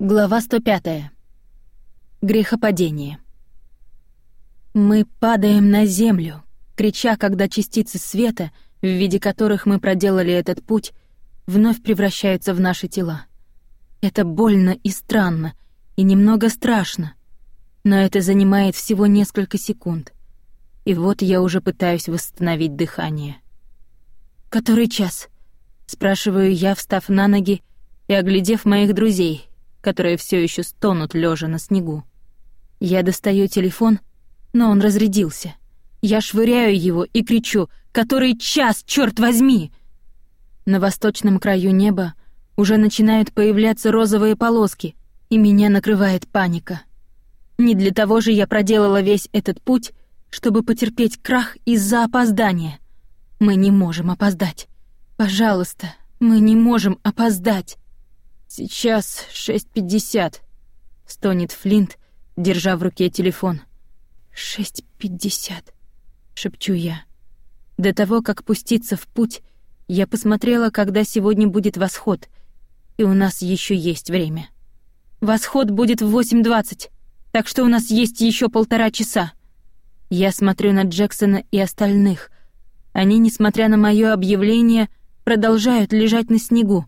Глава 105. Грехопадение. Мы падаем на землю, крича, когда частицы света, в виде которых мы проделали этот путь, вновь превращаются в наши тела. Это больно и странно, и немного страшно, но это занимает всего несколько секунд. И вот я уже пытаюсь восстановить дыхание. «Который час?» — спрашиваю я, встав на ноги и оглядев моих друзей, которые все еще стонут лежа на снегу. Я достаю телефон, но он разрядился. Я швыряю его и кричу «Который час, черт возьми!» На восточном краю неба уже начинают появляться розовые полоски, и меня накрывает паника. Не для того же я проделала весь этот путь, чтобы потерпеть крах из-за опоздания. Мы не можем опоздать. Пожалуйста, мы не можем опоздать. «Сейчас шесть пятьдесят», — стонет Флинт, держа в руке телефон. «Шесть пятьдесят», — шепчу я. До того, как пуститься в путь, я посмотрела, когда сегодня будет восход, и у нас еще есть время. Восход будет в восемь двадцать, так что у нас есть еще полтора часа. Я смотрю на Джексона и остальных. Они, несмотря на мое объявление, продолжают лежать на снегу.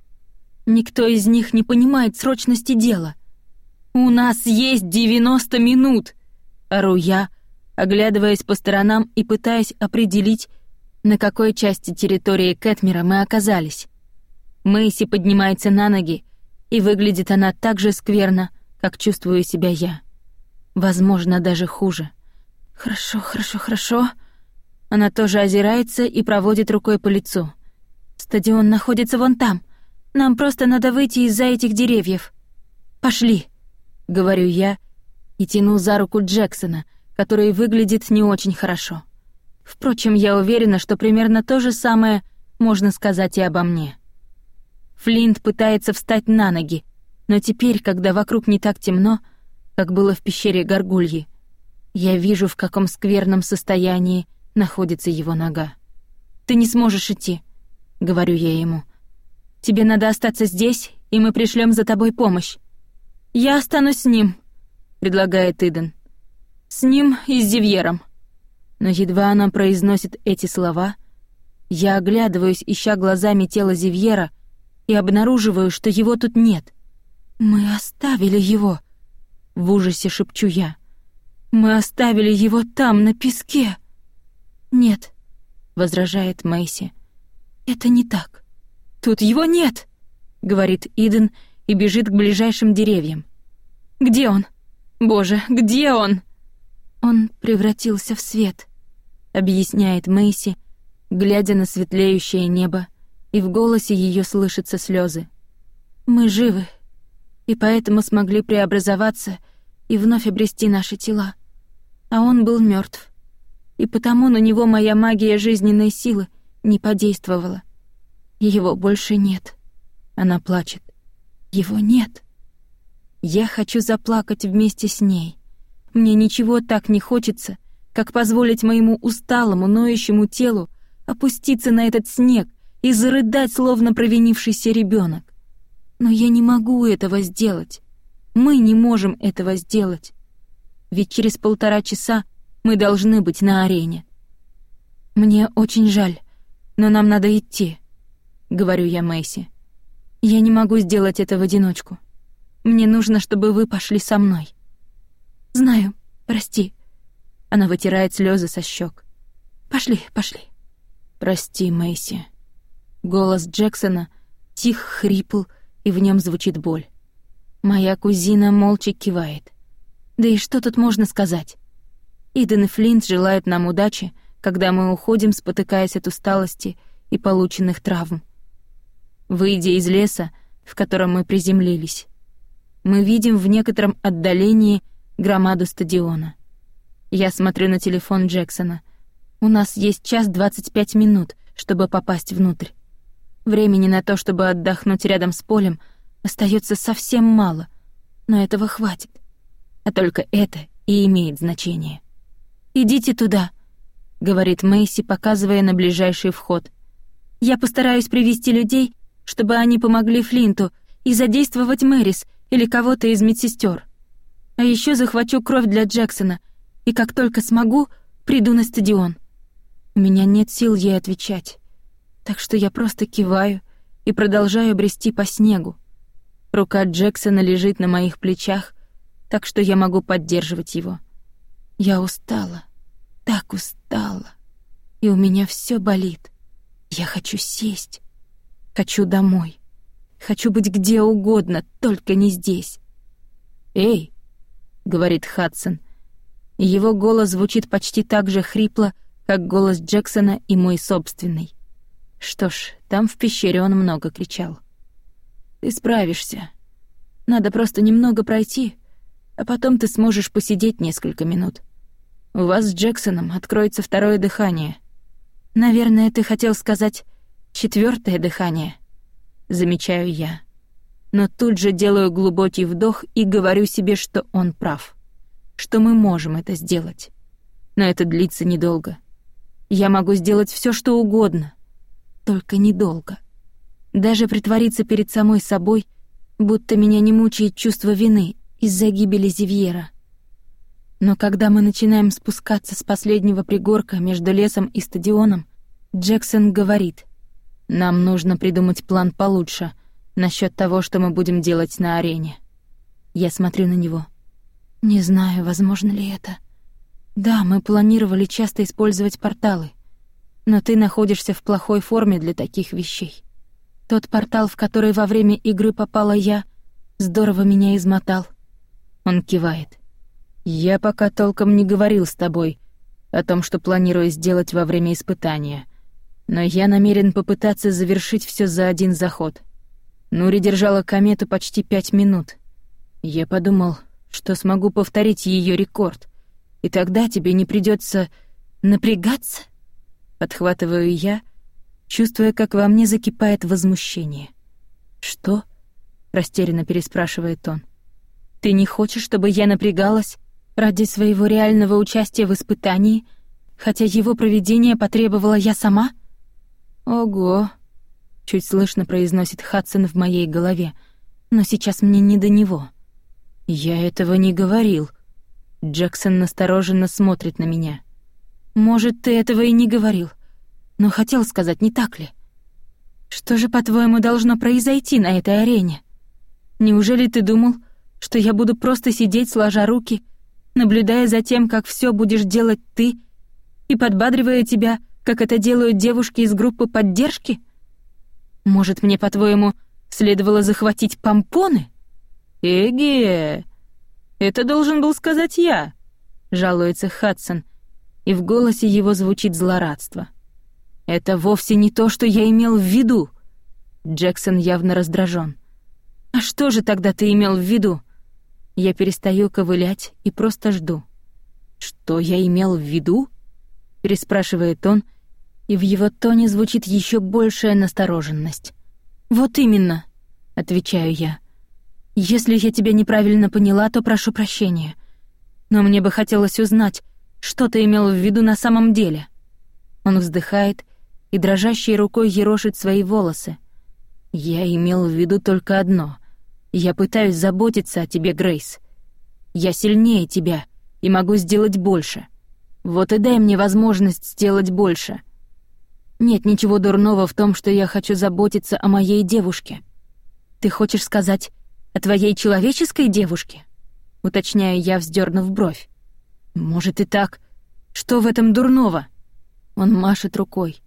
Никто из них не понимает срочности дела. «У нас есть 90 минут!» — ору я, оглядываясь по сторонам и пытаясь определить, на какой части территории Кэтмера мы оказались. Мэйси поднимается на ноги, и выглядит она так же скверно, как чувствую себя я. Возможно, даже хуже. «Хорошо, хорошо, хорошо». Она тоже озирается и проводит рукой по лицу. «Стадион находится вон там. Нам просто надо выйти из-за этих деревьев. Пошли, говорю я и тяну за руку Джексона, который выглядит не очень хорошо. Впрочем, я уверена, что примерно то же самое можно сказать и обо мне. Флинт пытается встать на ноги, но теперь, когда вокруг не так темно, как было в пещере Горгульи, я вижу, в каком скверном состоянии находится его нога. «Ты не сможешь идти», — говорю я ему. Тебе надо остаться здесь, и мы пришлем за тобой помощь. Я останусь с ним, предлагает Иден. С ним и с Зивьером. Но едва она произносит эти слова, я оглядываюсь, ища глазами тело Зивьера, и обнаруживаю, что его тут нет. Мы оставили его, в ужасе шепчу я. Мы оставили его там, на песке. Нет, возражает Мэйси. Это не так. «Тут его нет!» — говорит Иден и бежит к ближайшим деревьям. «Где он? Боже, где он?» «Он превратился в свет», — объясняет Мэйси, глядя на светлеющее небо, и в голосе ее слышатся слезы. «Мы живы, и поэтому смогли преобразоваться и вновь обрести наши тела. А он был мертв, и потому на него моя магия жизненной силы не подействовала. Его больше нет. Она плачет. Его нет. Я хочу заплакать вместе с ней. Мне ничего так не хочется, как позволить моему усталому, ноющему телу опуститься на этот снег и зарыдать, словно провинившийся ребенок. Но я не могу этого сделать. Мы не можем этого сделать. Ведь через полтора часа мы должны быть на арене. Мне очень жаль, но нам надо идти. — говорю я Мэйси. «Я не могу сделать это в одиночку. Мне нужно, чтобы вы пошли со мной». «Знаю, прости». Она вытирает слезы со щек. «Пошли, пошли». «Прости, Мэйси». Голос Джексона тих хрипл, и в нем звучит боль. Моя кузина молча кивает. Да и что тут можно сказать? Иден и Флинт желают нам удачи, когда мы уходим, спотыкаясь от усталости и полученных травм выйдя из леса, в котором мы приземлились. Мы видим в некотором отдалении громаду стадиона. Я смотрю на телефон Джексона. У нас есть час двадцать пять минут, чтобы попасть внутрь. Времени на то, чтобы отдохнуть рядом с полем, остается совсем мало, но этого хватит. А только это и имеет значение. «Идите туда», — говорит Мэйси, показывая на ближайший вход. «Я постараюсь привести людей чтобы они помогли Флинту, и задействовать Мэрис, или кого-то из медсестер. А еще захвачу кровь для Джексона, и как только смогу, приду на стадион. У меня нет сил ей отвечать, так что я просто киваю и продолжаю брести по снегу. Рука Джексона лежит на моих плечах, так что я могу поддерживать его. Я устала, так устала, и у меня все болит. Я хочу сесть, хочу домой. Хочу быть где угодно, только не здесь. «Эй!» — говорит Хадсон. Его голос звучит почти так же хрипло, как голос Джексона и мой собственный. Что ж, там в пещере он много кричал. «Ты справишься. Надо просто немного пройти, а потом ты сможешь посидеть несколько минут. У вас с Джексоном откроется второе дыхание. Наверное, ты хотел сказать четвертое дыхание» замечаю я. Но тут же делаю глубокий вдох и говорю себе, что он прав. Что мы можем это сделать. Но это длится недолго. Я могу сделать все, что угодно. Только недолго. Даже притвориться перед самой собой, будто меня не мучает чувство вины из-за гибели Зивьера. Но когда мы начинаем спускаться с последнего пригорка между лесом и стадионом, Джексон говорит — нам нужно придумать план получше насчет того, что мы будем делать на арене. Я смотрю на него. Не знаю, возможно ли это. Да, мы планировали часто использовать порталы, но ты находишься в плохой форме для таких вещей. Тот портал, в который во время игры попала я, здорово меня измотал. Он кивает. Я пока толком не говорил с тобой о том, что планирую сделать во время испытания но я намерен попытаться завершить все за один заход. Нури держала комету почти пять минут. Я подумал, что смогу повторить ее рекорд, и тогда тебе не придется напрягаться. Подхватываю я, чувствуя, как во мне закипает возмущение. «Что?» — растерянно переспрашивает он. «Ты не хочешь, чтобы я напрягалась ради своего реального участия в испытании, хотя его проведение потребовала я сама?» «Ого!» — чуть слышно произносит Хадсон в моей голове, но сейчас мне не до него. «Я этого не говорил». Джексон настороженно смотрит на меня. «Может, ты этого и не говорил, но хотел сказать, не так ли? Что же, по-твоему, должно произойти на этой арене? Неужели ты думал, что я буду просто сидеть, сложа руки, наблюдая за тем, как все будешь делать ты, и подбадривая тебя, как это делают девушки из группы поддержки? Может, мне, по-твоему, следовало захватить помпоны? Эге, это должен был сказать я, жалуется Хадсон, и в голосе его звучит злорадство. Это вовсе не то, что я имел в виду. Джексон явно раздражен. А что же тогда ты имел в виду? Я перестаю ковылять и просто жду. Что я имел в виду? Переспрашивает он, и в его тоне звучит еще большая настороженность. «Вот именно», — отвечаю я. «Если я тебя неправильно поняла, то прошу прощения. Но мне бы хотелось узнать, что ты имел в виду на самом деле». Он вздыхает и дрожащей рукой ерошит свои волосы. «Я имел в виду только одно. Я пытаюсь заботиться о тебе, Грейс. Я сильнее тебя и могу сделать больше. Вот и дай мне возможность сделать больше. Нет ничего дурного в том, что я хочу заботиться о моей девушке. Ты хочешь сказать о твоей человеческой девушке? Уточняю я, вздернув бровь. Может и так. Что в этом дурного? Он машет рукой.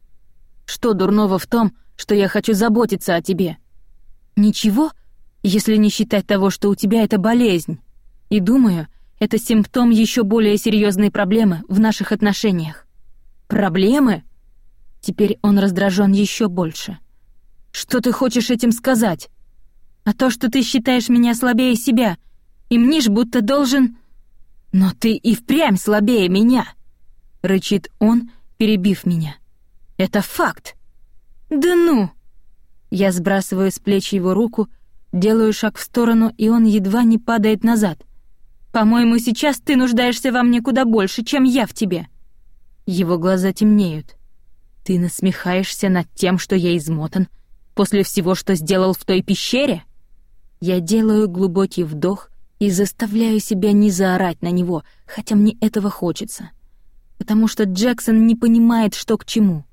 Что дурного в том, что я хочу заботиться о тебе? Ничего, если не считать того, что у тебя это болезнь. И думаю, это симптом еще более серьезной проблемы в наших отношениях. Проблемы? Теперь он раздражен еще больше. Что ты хочешь этим сказать? А то, что ты считаешь меня слабее себя, и мнишь, будто должен... Но ты и впрямь слабее меня, рычит он, перебив меня. Это факт. Да ну! Я сбрасываю с плеч его руку, делаю шаг в сторону, и он едва не падает назад — по-моему, сейчас ты нуждаешься во мне куда больше, чем я в тебе». Его глаза темнеют. «Ты насмехаешься над тем, что я измотан, после всего, что сделал в той пещере?» Я делаю глубокий вдох и заставляю себя не заорать на него, хотя мне этого хочется. Потому что Джексон не понимает, что к чему.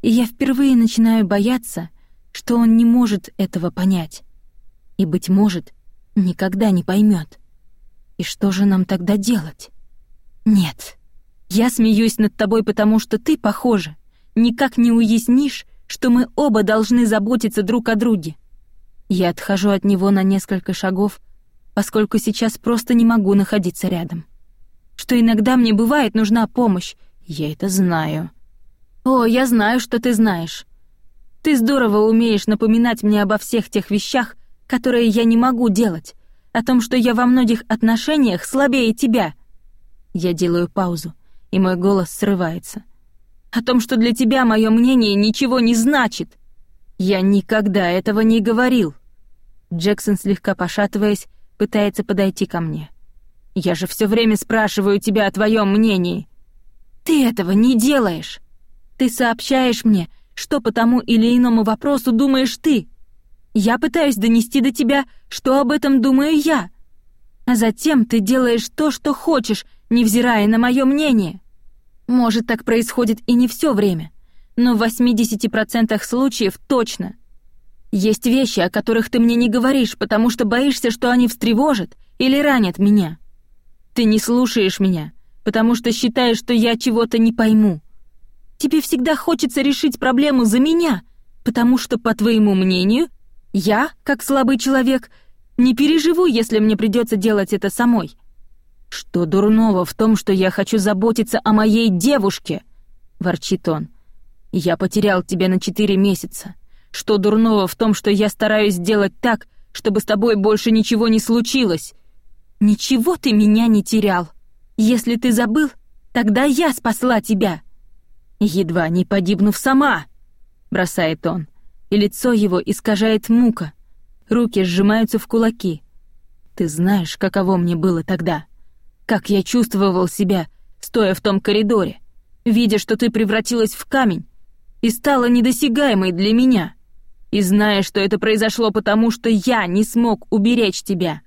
И я впервые начинаю бояться, что он не может этого понять. И, быть может, никогда не поймет. И что же нам тогда делать? Нет, я смеюсь над тобой, потому что ты, похоже, никак не уяснишь, что мы оба должны заботиться друг о друге. Я отхожу от него на несколько шагов, поскольку сейчас просто не могу находиться рядом. Что иногда мне бывает нужна помощь, я это знаю. О, я знаю, что ты знаешь. Ты здорово умеешь напоминать мне обо всех тех вещах, которые я не могу делать, о том, что я во многих отношениях слабее тебя. Я делаю паузу, и мой голос срывается. О том, что для тебя мое мнение ничего не значит. Я никогда этого не говорил. Джексон, слегка пошатываясь, пытается подойти ко мне. Я же все время спрашиваю тебя о твоем мнении. Ты этого не делаешь. Ты сообщаешь мне, что по тому или иному вопросу думаешь ты. Я пытаюсь донести до тебя, что об этом думаю я. А затем ты делаешь то, что хочешь, невзирая на мое мнение. Может, так происходит и не все время, но в 80% случаев точно. Есть вещи, о которых ты мне не говоришь, потому что боишься, что они встревожат или ранят меня. Ты не слушаешь меня, потому что считаешь, что я чего-то не пойму. Тебе всегда хочется решить проблему за меня, потому что, по твоему мнению, я, как слабый человек, не переживу, если мне придется делать это самой. «Что дурного в том, что я хочу заботиться о моей девушке?» — ворчит он. «Я потерял тебя на четыре месяца. Что дурного в том, что я стараюсь сделать так, чтобы с тобой больше ничего не случилось?» «Ничего ты меня не терял. Если ты забыл, тогда я спасла тебя». «Едва не погибнув сама», — бросает он, и лицо его искажает мука. Руки сжимаются в кулаки. «Ты знаешь, каково мне было тогда?» Как я чувствовал себя, стоя в том коридоре, видя, что ты превратилась в камень и стала недосягаемой для меня, и зная, что это произошло потому, что я не смог уберечь тебя.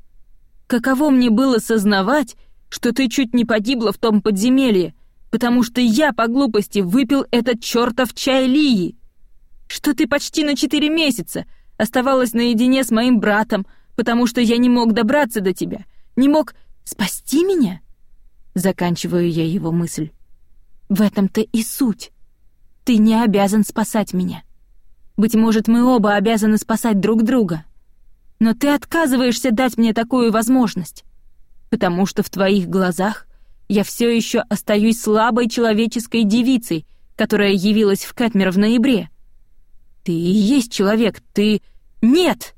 Каково мне было сознавать, что ты чуть не погибла в том подземелье, потому что я по глупости выпил этот чертов чай Лии, что ты почти на четыре месяца оставалась наедине с моим братом, потому что я не мог добраться до тебя, не мог Спасти меня? Заканчиваю я его мысль. В этом-то и суть. Ты не обязан спасать меня. Быть может, мы оба обязаны спасать друг друга. Но ты отказываешься дать мне такую возможность, потому что в твоих глазах я все еще остаюсь слабой человеческой девицей, которая явилась в Кэтмер в ноябре. Ты и есть человек, ты... Нет!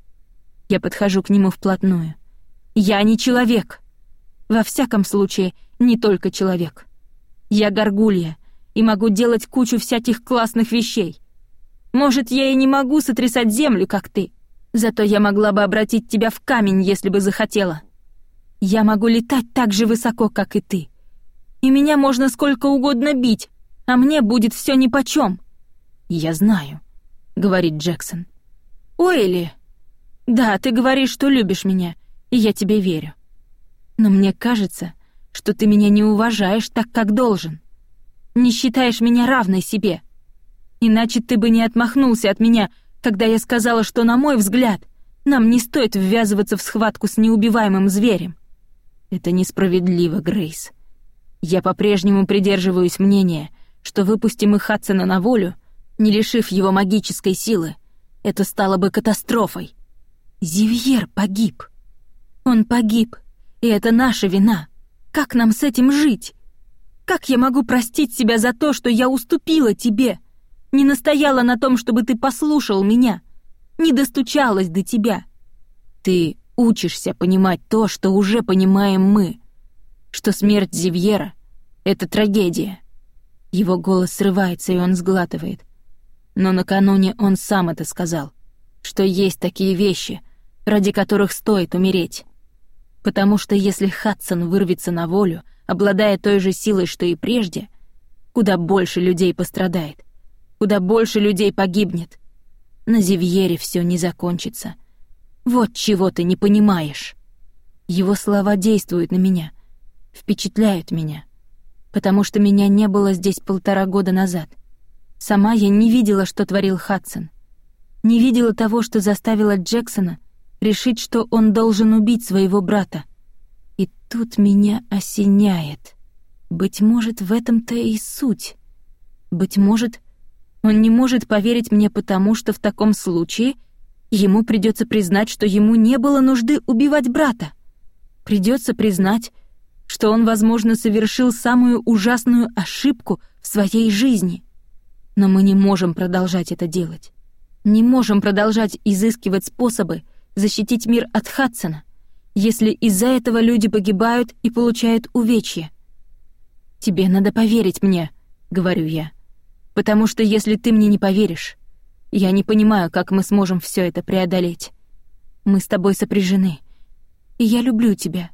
Я подхожу к нему вплотную. Я не человек. Во всяком случае, не только человек. Я горгулья и могу делать кучу всяких классных вещей. Может, я и не могу сотрясать землю, как ты, зато я могла бы обратить тебя в камень, если бы захотела. Я могу летать так же высоко, как и ты. И меня можно сколько угодно бить, а мне будет все нипочем. Я знаю, говорит Джексон. Ойли. Да, ты говоришь, что любишь меня, и я тебе верю. Но мне кажется, что ты меня не уважаешь так, как должен. Не считаешь меня равной себе. Иначе ты бы не отмахнулся от меня, когда я сказала, что, на мой взгляд, нам не стоит ввязываться в схватку с неубиваемым зверем. Это несправедливо, Грейс. Я по-прежнему придерживаюсь мнения, что выпустим и Хадсона на волю, не лишив его магической силы, это стало бы катастрофой. Зивьер погиб. Он погиб, и это наша вина. Как нам с этим жить? Как я могу простить себя за то, что я уступила тебе? Не настояла на том, чтобы ты послушал меня. Не достучалась до тебя. Ты учишься понимать то, что уже понимаем мы. Что смерть Зивьера — это трагедия. Его голос срывается, и он сглатывает. Но накануне он сам это сказал, что есть такие вещи, ради которых стоит умереть. Потому что если Хадсон вырвется на волю, обладая той же силой, что и прежде, куда больше людей пострадает, куда больше людей погибнет. На Зивьере все не закончится. Вот чего ты не понимаешь. Его слова действуют на меня, впечатляют меня, потому что меня не было здесь полтора года назад. Сама я не видела, что творил Хадсон. Не видела того, что заставило Джексона решить, что он должен убить своего брата. И тут меня осеняет. Быть может, в этом-то и суть. Быть может, он не может поверить мне потому, что в таком случае ему придется признать, что ему не было нужды убивать брата. Придется признать, что он, возможно, совершил самую ужасную ошибку в своей жизни. Но мы не можем продолжать это делать. Не можем продолжать изыскивать способы защитить мир от Хадсона, если из-за этого люди погибают и получают увечья. «Тебе надо поверить мне», — говорю я. Потому что если ты мне не поверишь, я не понимаю, как мы сможем все это преодолеть. Мы с тобой сопряжены. И я люблю тебя.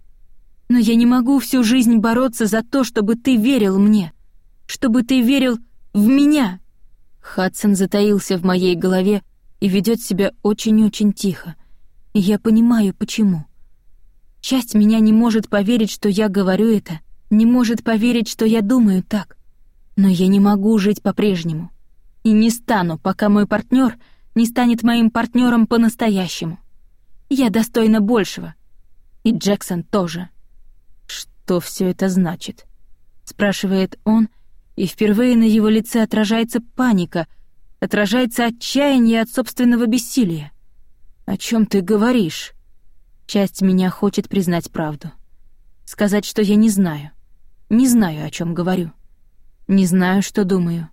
Но я не могу всю жизнь бороться за то, чтобы ты верил мне. Чтобы ты верил в меня. Хадсон затаился в моей голове и ведет себя очень-очень тихо. Я понимаю, почему. Часть меня не может поверить, что я говорю это, не может поверить, что я думаю так. Но я не могу жить по-прежнему. И не стану, пока мой партнер не станет моим партнером по-настоящему. Я достойна большего. И Джексон тоже. Что все это значит? спрашивает он, и впервые на его лице отражается паника, отражается отчаяние от собственного бессилия. О чем ты говоришь? Часть меня хочет признать правду. Сказать, что я не знаю. Не знаю, о чем говорю. Не знаю, что думаю.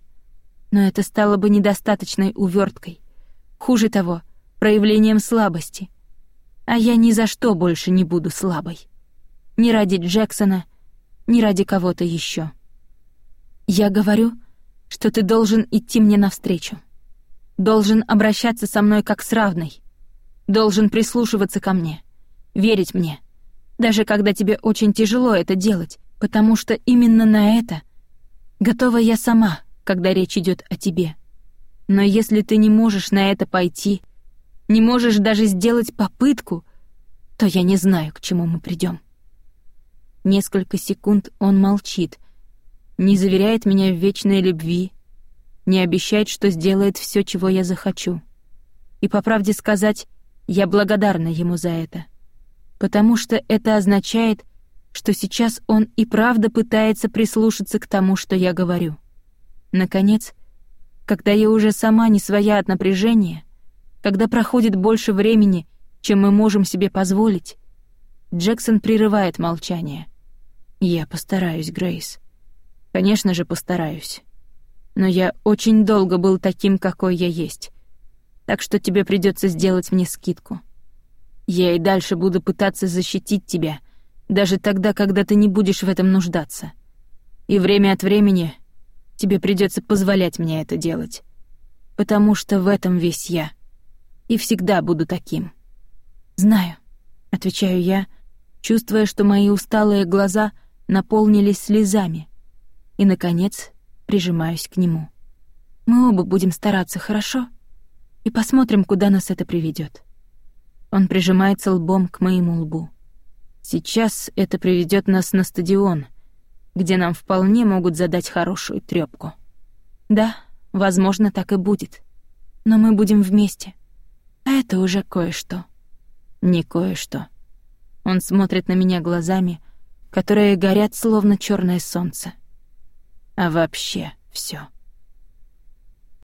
Но это стало бы недостаточной уверткой. Хуже того, проявлением слабости. А я ни за что больше не буду слабой. Ни ради Джексона, ни ради кого-то еще. Я говорю, что ты должен идти мне навстречу. Должен обращаться со мной как с равной. Должен прислушиваться ко мне, верить мне. Даже когда тебе очень тяжело это делать, потому что именно на это Готова я сама, когда речь идет о тебе. Но если ты не можешь на это пойти, не можешь даже сделать попытку, то я не знаю, к чему мы придем. Несколько секунд он молчит, не заверяет меня в вечной любви, не обещает, что сделает все, чего я захочу. И по правде сказать, я благодарна ему за это, потому что это означает, что сейчас он и правда пытается прислушаться к тому, что я говорю. Наконец, когда я уже сама не своя от напряжения, когда проходит больше времени, чем мы можем себе позволить, Джексон прерывает молчание. Я постараюсь, Грейс. Конечно же, постараюсь. Но я очень долго был таким, какой я есть. Так что тебе придется сделать мне скидку. Я и дальше буду пытаться защитить тебя — даже тогда, когда ты не будешь в этом нуждаться. И время от времени тебе придется позволять мне это делать. Потому что в этом весь я. И всегда буду таким. «Знаю», — отвечаю я, чувствуя, что мои усталые глаза наполнились слезами. И, наконец, прижимаюсь к нему. «Мы оба будем стараться, хорошо? И посмотрим, куда нас это приведет. Он прижимается лбом к моему лбу. Сейчас это приведет нас на стадион, где нам вполне могут задать хорошую трёпку. Да, возможно, так и будет. Но мы будем вместе. А это уже кое-что. Не кое-что. Он смотрит на меня глазами, которые горят словно чёрное солнце. А вообще всё.